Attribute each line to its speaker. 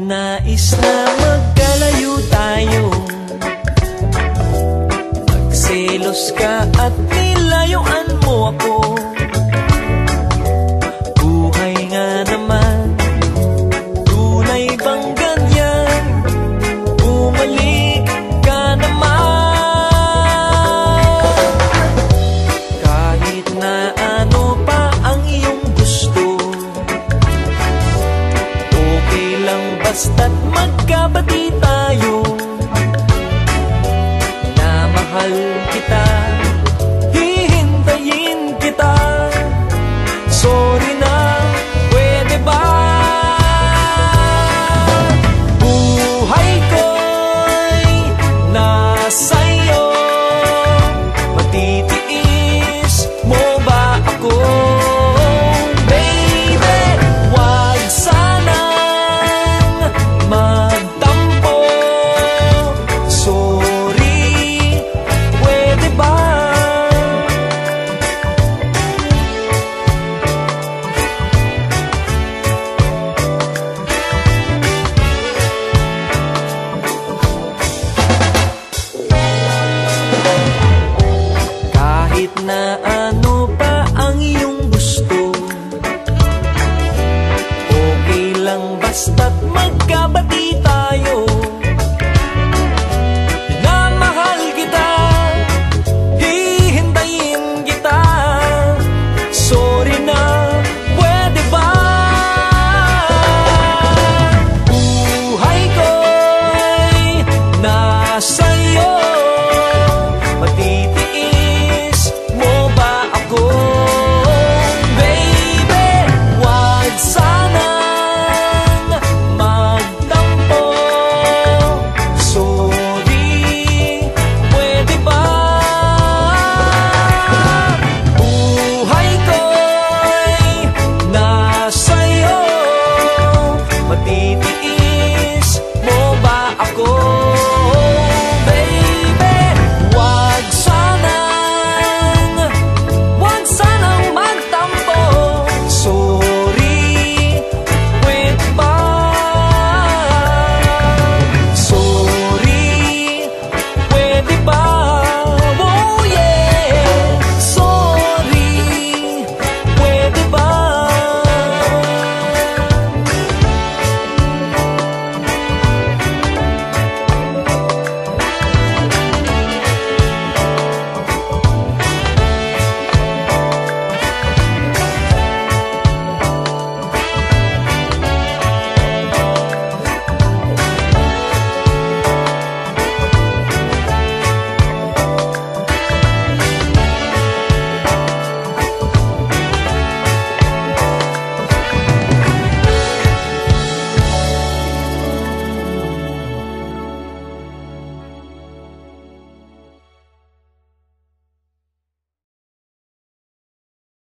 Speaker 1: nais na magkabati tayo. Na mahal kita basta't magkabalik